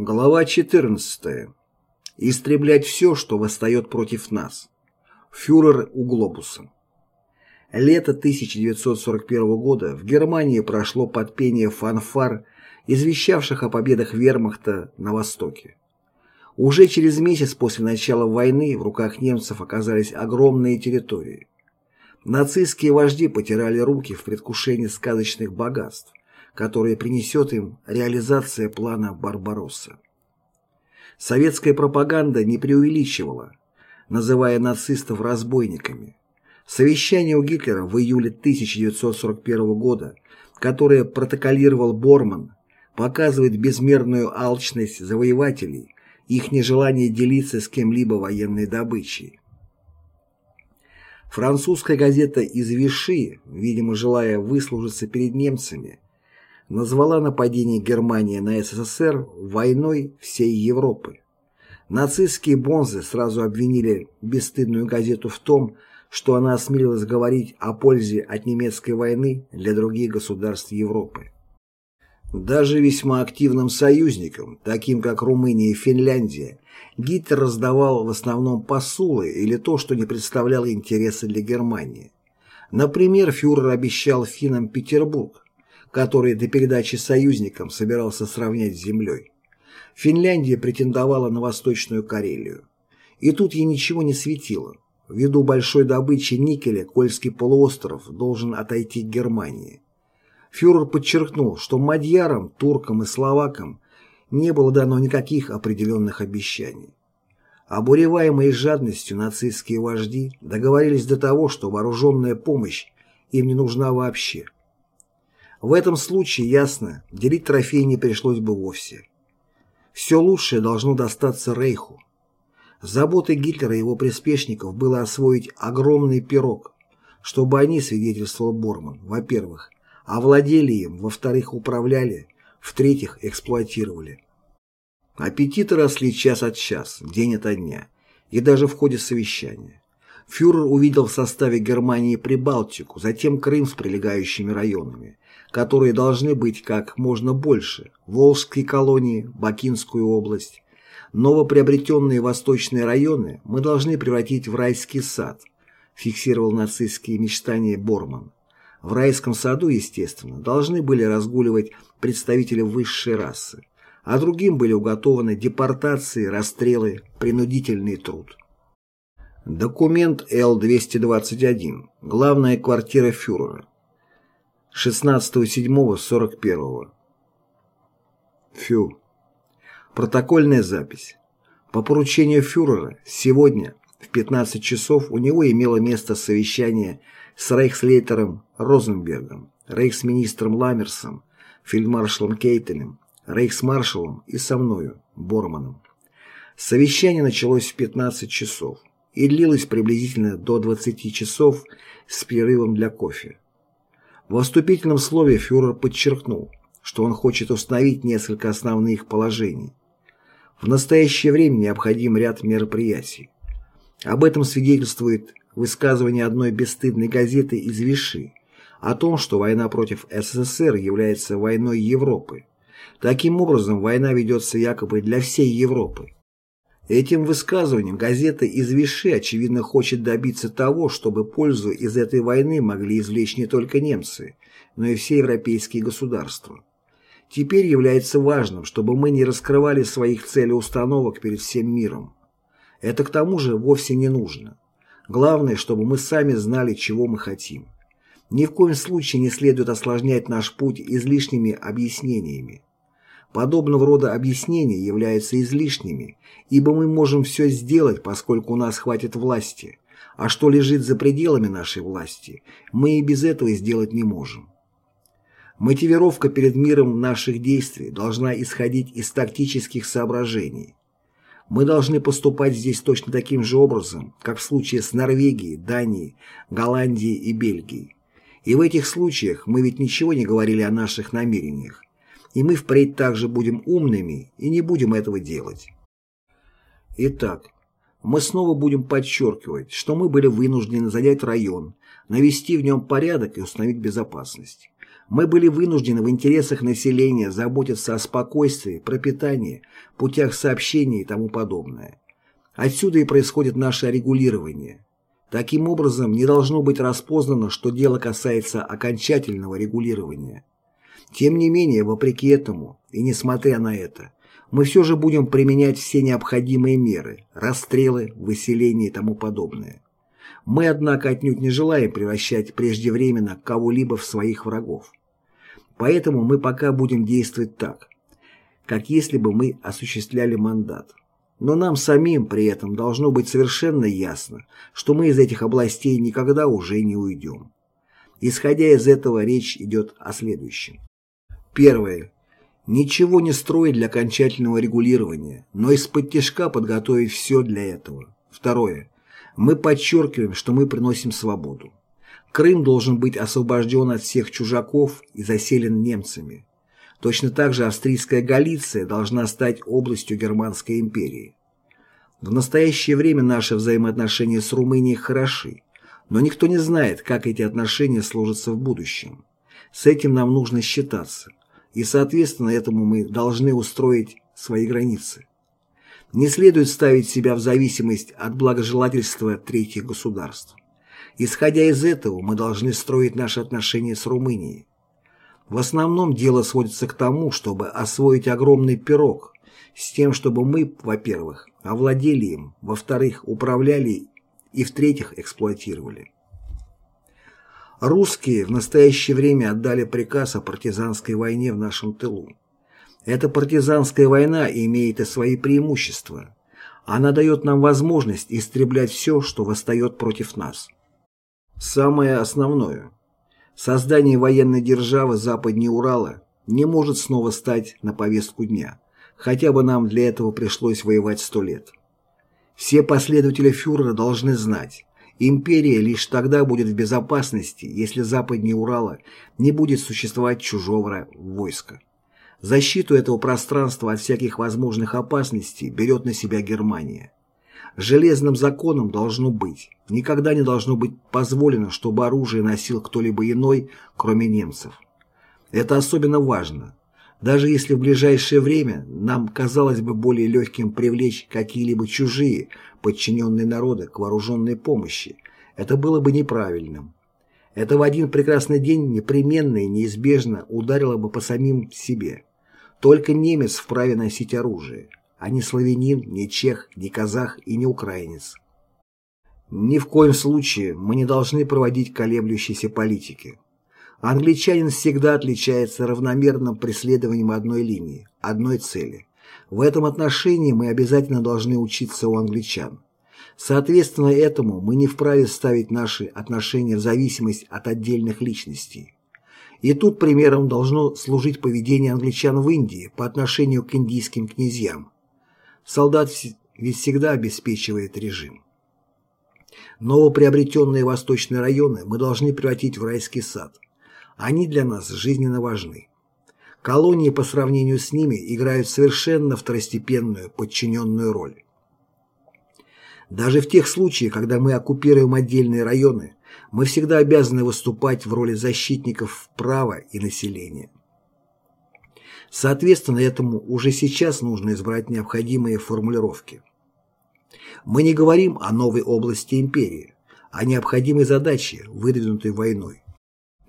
Глава 14. Истреблять все, что восстает против нас. Фюрер у глобуса. Лето 1941 года в Германии прошло под пение фанфар, извещавших о победах вермахта на Востоке. Уже через месяц после начала войны в руках немцев оказались огромные территории. Нацистские вожди потирали руки в предвкушении сказочных богатств которые принесет им реализация плана Барбаросса. Советская пропаганда не преувеличивала, называя нацистов разбойниками. Совещание у Гитлера в июле 1941 года, которое протоколировал Борман, показывает безмерную алчность завоевателей, их нежелание делиться с кем-либо военной добычей. Французская газета «Из Виши», видимо, желая выслужиться перед немцами, назвала нападение Германии на СССР войной всей Европы. Нацистские бонзы сразу обвинили бесстыдную газету в том, что она осмелилась говорить о пользе от немецкой войны для других государств Европы. Даже весьма активным союзникам, таким как Румыния и Финляндия, Гитлер раздавал в основном посулы или то, что не представляло интереса для Германии. Например, фюрер обещал финнам Петербург, который до передачи союзникам собирался сравнять с землей. Финляндия претендовала на Восточную Карелию. И тут ей ничего не светило. Ввиду большой добычи никеля Кольский полуостров должен отойти к Германии. Фюрер подчеркнул, что мадьярам, туркам и словакам не было дано никаких определенных обещаний. Обуреваемые жадностью нацистские вожди договорились до того, что вооруженная помощь им не нужна вообще – в этом случае, ясно, делить трофей не пришлось бы вовсе. Все лучшее должно достаться Рейху. Заботой Гитлера и его приспешников было освоить огромный пирог, чтобы они, свидетельствовал Борман, во-первых, овладели им, во-вторых, управляли, в-третьих, эксплуатировали. Аппетиты росли час от час, день ото дня, и даже в ходе совещания. Фюрер увидел в составе Германии Прибалтику, затем Крым с прилегающими районами, которые должны быть как можно больше, Волжские колонии, Бакинскую область. Новоприобретенные восточные районы мы должны превратить в райский сад, фиксировал нацистские мечтания Борман. В райском саду, естественно, должны были разгуливать представители высшей расы, а другим были уготованы депортации, расстрелы, принудительный труд. Документ Л-221. Главная квартира фюрера. 16.07.41. Фю. Протокольная запись. По поручению фюрера сегодня в 15 часов у него имело место совещание с рейхслейтером Розенбергом, рейхсминистром Ламмерсом, фельдмаршалом Кейтелем, рейхсмаршалом и со мною, Борманом. Совещание началось в 15 часов и длилось приблизительно до 20 часов с перерывом для кофе. В вступительном слове фюрер подчеркнул, что он хочет установить несколько основных положений. В настоящее время необходим ряд мероприятий. Об этом свидетельствует высказывание одной бесстыдной газеты из Виши о том, что война против СССР является войной Европы. Таким образом, война ведется якобы для всей Европы. Этим высказыванием газета из Виши, очевидно, хочет добиться того, чтобы пользу из этой войны могли извлечь не только немцы, но и все европейские государства. Теперь является важным, чтобы мы не раскрывали своих целей установок перед всем миром. Это к тому же вовсе не нужно. Главное, чтобы мы сами знали, чего мы хотим. Ни в коем случае не следует осложнять наш путь излишними объяснениями. Подобного рода объяснения являются излишними, ибо мы можем все сделать, поскольку у нас хватит власти, а что лежит за пределами нашей власти, мы и без этого сделать не можем. Мотивировка перед миром наших действий должна исходить из тактических соображений. Мы должны поступать здесь точно таким же образом, как в случае с Норвегией, Данией, Голландией и Бельгией. И в этих случаях мы ведь ничего не говорили о наших намерениях и мы впредь также будем умными и не будем этого делать. Итак, мы снова будем подчеркивать, что мы были вынуждены занять район, навести в нем порядок и установить безопасность. Мы были вынуждены в интересах населения заботиться о спокойствии, пропитании, путях сообщения и тому подобное. Отсюда и происходит наше регулирование. Таким образом, не должно быть распознано, что дело касается окончательного регулирования. Тем не менее, вопреки этому, и несмотря на это, мы все же будем применять все необходимые меры, расстрелы, выселения и тому подобное. Мы, однако, отнюдь не желаем превращать преждевременно кого-либо в своих врагов. Поэтому мы пока будем действовать так, как если бы мы осуществляли мандат. Но нам самим при этом должно быть совершенно ясно, что мы из этих областей никогда уже не уйдем. Исходя из этого, речь идет о следующем. Первое. Ничего не строить для окончательного регулирования, но из-под тяжка подготовить все для этого. Второе. Мы подчеркиваем, что мы приносим свободу. Крым должен быть освобожден от всех чужаков и заселен немцами. Точно так же австрийская Галиция должна стать областью Германской империи. В настоящее время наши взаимоотношения с Румынией хороши, но никто не знает, как эти отношения сложатся в будущем. С этим нам нужно считаться, и соответственно этому мы должны устроить свои границы. Не следует ставить себя в зависимость от благожелательства третьих государств. Исходя из этого, мы должны строить наши отношения с Румынией. В основном дело сводится к тому, чтобы освоить огромный пирог, с тем, чтобы мы, во-первых, овладели им, во-вторых, управляли и, в-третьих, эксплуатировали. Русские в настоящее время отдали приказ о партизанской войне в нашем тылу. Эта партизанская война имеет и свои преимущества. Она дает нам возможность истреблять все, что восстает против нас. Самое основное. Создание военной державы западнее Урала не может снова стать на повестку дня, хотя бы нам для этого пришлось воевать сто лет. Все последователи фюрера должны знать, империя лишь тогда будет в безопасности, если западнее Урала не будет существовать чужого войска. Защиту этого пространства от всяких возможных опасностей берет на себя Германия. Железным законом должно быть, никогда не должно быть позволено, чтобы оружие носил кто-либо иной, кроме немцев. Это особенно важно. Даже если в ближайшее время нам казалось бы более легким привлечь какие-либо чужие, подчиненные народы к вооруженной помощи, это было бы неправильным. Это в один прекрасный день непременно и неизбежно ударило бы по самим себе. Только немец вправе носить оружие а не славянин, не чех, не казах и не украинец. Ни в коем случае мы не должны проводить колеблющиеся политики. Англичанин всегда отличается равномерным преследованием одной линии, одной цели. В этом отношении мы обязательно должны учиться у англичан. Соответственно этому мы не вправе ставить наши отношения в зависимость от отдельных личностей. И тут примером должно служить поведение англичан в Индии по отношению к индийским князьям. Солдат ведь всегда обеспечивает режим. Новоприобретенные восточные районы мы должны превратить в райский сад. Они для нас жизненно важны. Колонии по сравнению с ними играют совершенно второстепенную, подчиненную роль. Даже в тех случаях, когда мы оккупируем отдельные районы, мы всегда обязаны выступать в роли защитников права и населения. Соответственно, этому уже сейчас нужно избрать необходимые формулировки. Мы не говорим о новой области империи, о необходимой задаче, выдвинутой войной.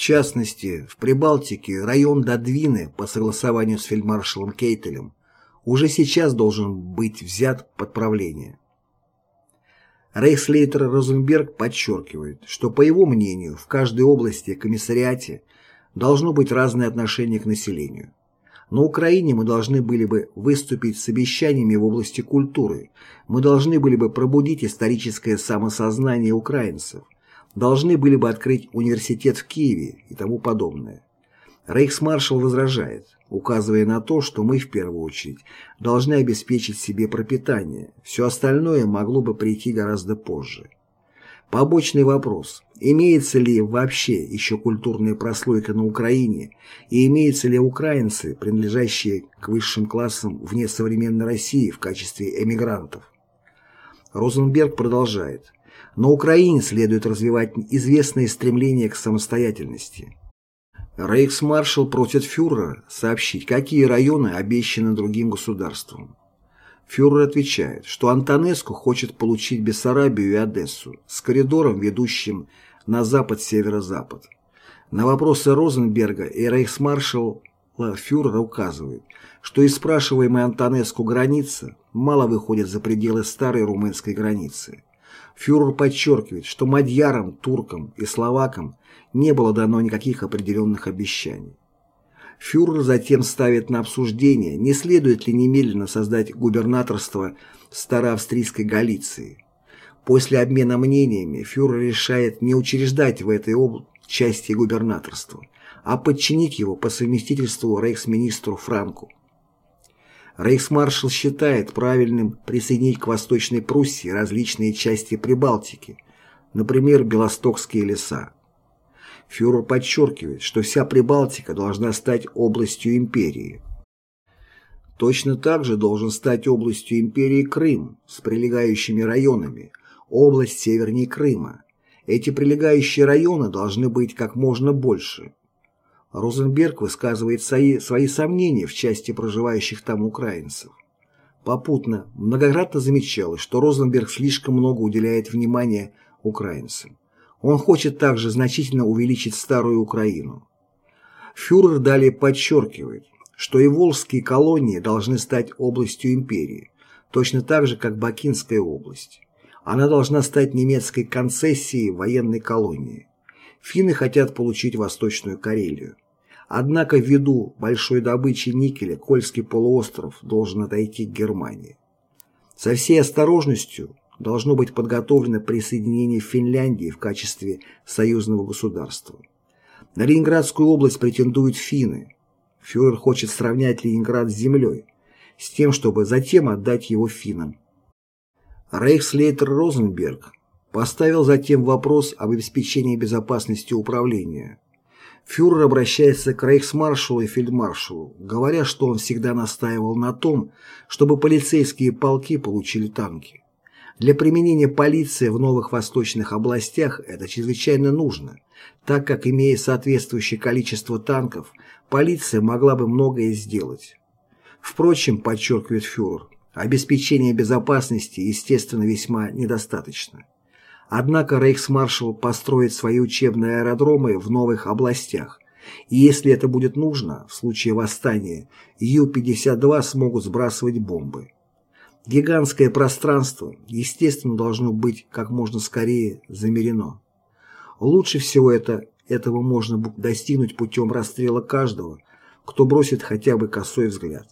Частности, в Прибалтике район Дадвины по согласованию с фельдмаршалом Кейтелем уже сейчас должен быть взят под правление. Рейхслейтер Розенберг подчеркивает, что, по его мнению, в каждой области комиссариате должно быть разное отношение к населению. На Украине мы должны были бы выступить с обещаниями в области культуры, мы должны были бы пробудить историческое самосознание украинцев, должны были бы открыть университет в Киеве и тому подобное. Рейхсмаршал возражает, указывая на то, что мы в первую очередь должны обеспечить себе пропитание, все остальное могло бы прийти гораздо позже. Побочный вопрос. Имеется ли вообще еще культурная прослойка на Украине и имеются ли украинцы, принадлежащие к высшим классам вне современной России в качестве эмигрантов? Розенберг продолжает. На Украине следует развивать известные стремления к самостоятельности. Рейхсмаршал просит фюрера сообщить, какие районы обещаны другим государствам. Фюрер отвечает, что Антонеску хочет получить Бессарабию и Одессу с коридором, ведущим на запад-северо-запад. На вопросы Розенберга и рейхсмаршала фюрер указывает, что из спрашиваемой Антонеску граница мало выходит за пределы старой румынской границы. Фюрер подчеркивает, что мадьярам, туркам и словакам не было дано никаких определенных обещаний. Фюрер затем ставит на обсуждение, не следует ли немедленно создать губернаторство Староавстрийской Галиции. После обмена мнениями фюрер решает не учреждать в этой части губернаторства, а подчинить его по совместительству рейхсминистру Франку. Рейхсмаршал считает правильным присоединить к Восточной Пруссии различные части Прибалтики, например, Белостокские леса. Фюрер подчеркивает, что вся Прибалтика должна стать областью империи. Точно так же должен стать областью империи Крым с прилегающими районами, область севернее Крыма. Эти прилегающие районы должны быть как можно больше. Розенберг высказывает свои, свои сомнения в части проживающих там украинцев. Попутно многократно замечалось, что Розенберг слишком много уделяет внимания украинцам. Он хочет также значительно увеличить старую Украину. Фюрер далее подчеркивает, что и волжские колонии должны стать областью империи, точно так же, как Бакинская область. Она должна стать немецкой концессией военной колонии. Финны хотят получить Восточную Карелию. Однако ввиду большой добычи никеля Кольский полуостров должен отойти к Германии. Со всей осторожностью должно быть подготовлено присоединение Финляндии в качестве союзного государства. На Ленинградскую область претендуют финны. Фюрер хочет сравнять Ленинград с землей, с тем, чтобы затем отдать его финнам. Рейхслейтер Розенберг поставил затем вопрос об обеспечении безопасности управления. Фюрер обращается к рейхсмаршалу и фельдмаршалу, говоря, что он всегда настаивал на том, чтобы полицейские полки получили танки. Для применения полиции в новых восточных областях это чрезвычайно нужно, так как, имея соответствующее количество танков, полиция могла бы многое сделать. Впрочем, подчеркивает фюрер, обеспечение безопасности, естественно, весьма недостаточно. Однако рейхсмаршал построит свои учебные аэродромы в новых областях, и если это будет нужно, в случае восстания, Ю-52 смогут сбрасывать бомбы. Гигантское пространство, естественно, должно быть как можно скорее замерено. Лучше всего это, этого можно достигнуть путем расстрела каждого, кто бросит хотя бы косой взгляд.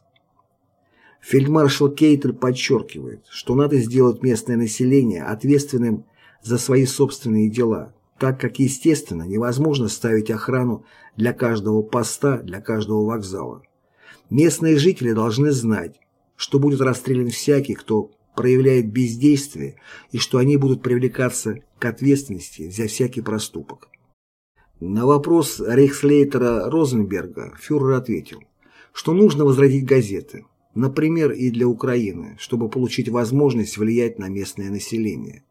Фельдмаршал Кейтель подчеркивает, что надо сделать местное население ответственным за свои собственные дела, так как, естественно, невозможно ставить охрану для каждого поста, для каждого вокзала. Местные жители должны знать, что будет расстрелян всякий, кто проявляет бездействие, и что они будут привлекаться к ответственности за всякий проступок. На вопрос рейхслейтера Розенберга фюрер ответил, что нужно возродить газеты, например, и для Украины, чтобы получить возможность влиять на местное население.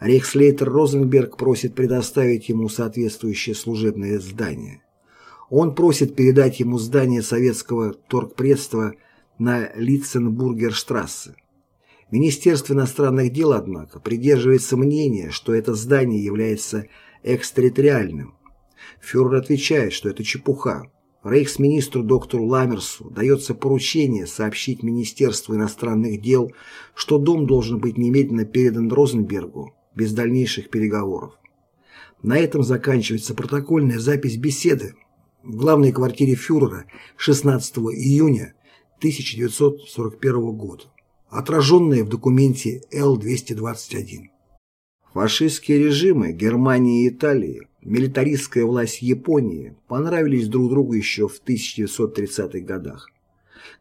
Рейхслейтер Розенберг просит предоставить ему соответствующее служебное здание. Он просит передать ему здание советского торгпредства на Литценбургерштрассе. Министерство иностранных дел, однако, придерживается мнения, что это здание является экстерриториальным. Фюрер отвечает, что это чепуха. Рейхсминистру доктору Ламерсу дается поручение сообщить Министерству иностранных дел, что дом должен быть немедленно передан Розенбергу без дальнейших переговоров. На этом заканчивается протокольная запись беседы в главной квартире фюрера 16 июня 1941 года, отраженные в документе Л-221. Фашистские режимы Германии и Италии, милитаристская власть Японии понравились друг другу еще в 1930-х годах.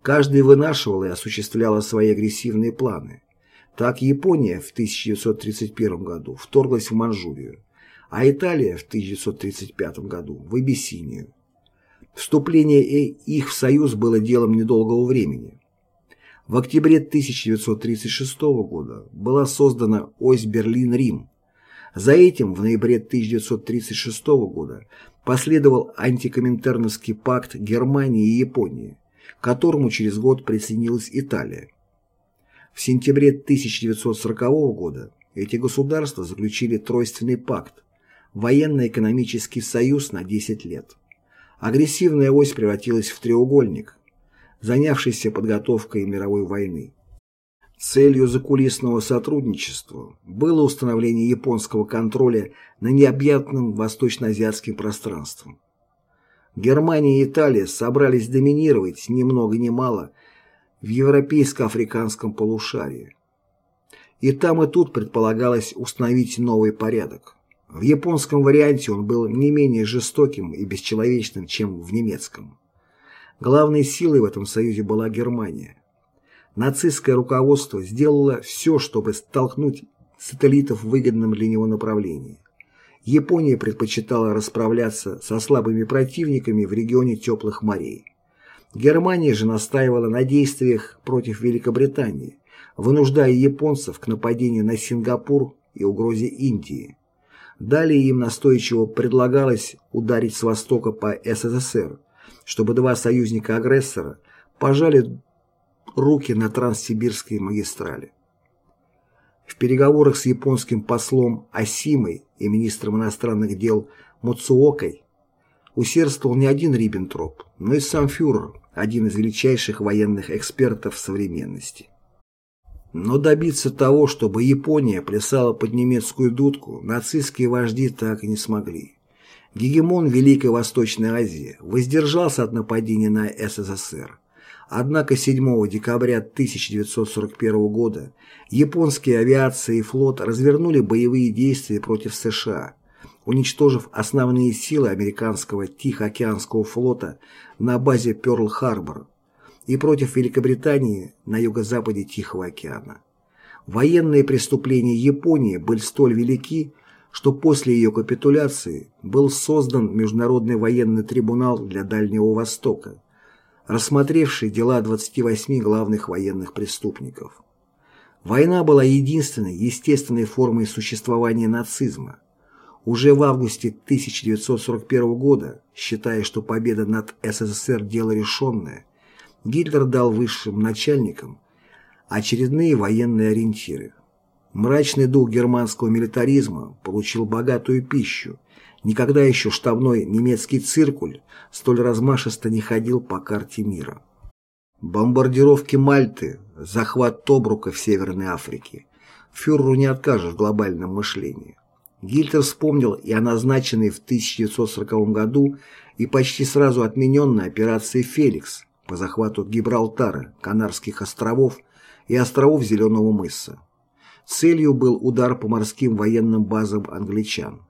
Каждый вынашивал и осуществлял свои агрессивные планы. Так Япония в 1931 году вторглась в Манчжурию, а Италия в 1935 году в Абиссинию. Вступление их в союз было делом недолгого времени. В октябре 1936 года была создана ось Берлин-Рим. За этим в ноябре 1936 года Последовал антикоминтерновский пакт Германии и Японии, к которому через год присоединилась Италия. В сентябре 1940 года эти государства заключили Тройственный пакт, военно-экономический союз на 10 лет. Агрессивная ось превратилась в треугольник, занявшийся подготовкой мировой войны. Целью закулисного сотрудничества было установление японского контроля на необъятным восточноазиатским пространством. Германия и Италия собрались доминировать ни много ни мало в европейско-африканском полушарии. И там и тут предполагалось установить новый порядок. В японском варианте он был не менее жестоким и бесчеловечным, чем в немецком. Главной силой в этом союзе была Германия. Нацистское руководство сделало все, чтобы столкнуть сателлитов в выгодном для него направлении. Япония предпочитала расправляться со слабыми противниками в регионе теплых морей. Германия же настаивала на действиях против Великобритании, вынуждая японцев к нападению на Сингапур и угрозе Индии. Далее им настойчиво предлагалось ударить с востока по СССР, чтобы два союзника-агрессора пожали руки на Транссибирской магистрали. В переговорах с японским послом Асимой и министром иностранных дел Муцуокой усердствовал не один Риббентроп, но и сам фюрер, один из величайших военных экспертов современности. Но добиться того, чтобы Япония плясала под немецкую дудку, нацистские вожди так и не смогли. Гегемон Великой Восточной Азии воздержался от нападения на СССР. Однако 7 декабря 1941 года японские авиация и флот развернули боевые действия против США, уничтожив основные силы американского Тихоокеанского флота на базе Пёрл-Харбор и против Великобритании на юго-западе Тихого океана. Военные преступления Японии были столь велики, что после ее капитуляции был создан Международный военный трибунал для Дальнего Востока, рассмотревший дела 28 главных военных преступников. Война была единственной естественной формой существования нацизма. Уже в августе 1941 года, считая, что победа над СССР – дело решенное, Гитлер дал высшим начальникам очередные военные ориентиры. Мрачный дух германского милитаризма получил богатую пищу. Никогда еще штабной немецкий циркуль столь размашисто не ходил по карте мира. Бомбардировки Мальты, захват Тобрука в Северной Африке. Фюреру не откажешь в глобальном мышлении. Гитлер вспомнил и о назначенной в 1940 году и почти сразу отмененной операции «Феликс», по захвату Гибралтара, Канарских островов и островов Зеленого мыса. Целью был удар по морским военным базам англичан.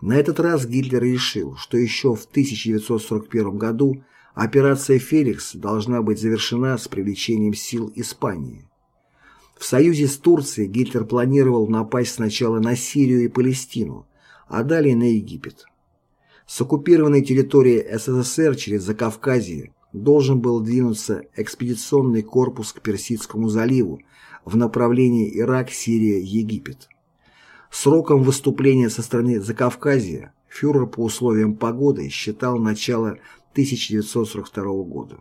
На этот раз Гитлер решил, что еще в 1941 году операция «Феликс» должна быть завершена с привлечением сил Испании. В союзе с Турцией Гитлер планировал напасть сначала на Сирию и Палестину, а далее на Египет. С оккупированной территории СССР через Закавказье должен был двинуться экспедиционный корпус к Персидскому заливу в направлении Ирак, Сирия, Египет. Сроком выступления со стороны Закавказья фюрер по условиям погоды считал начало 1942 года.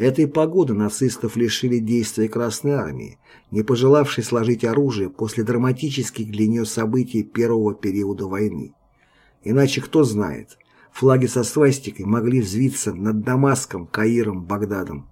Этой погоды нацистов лишили действия Красной Армии, не пожелавшей сложить оружие после драматических для нее событий первого периода войны. Иначе кто знает, флаги со свастикой могли взвиться над Дамаском, Каиром, Багдадом.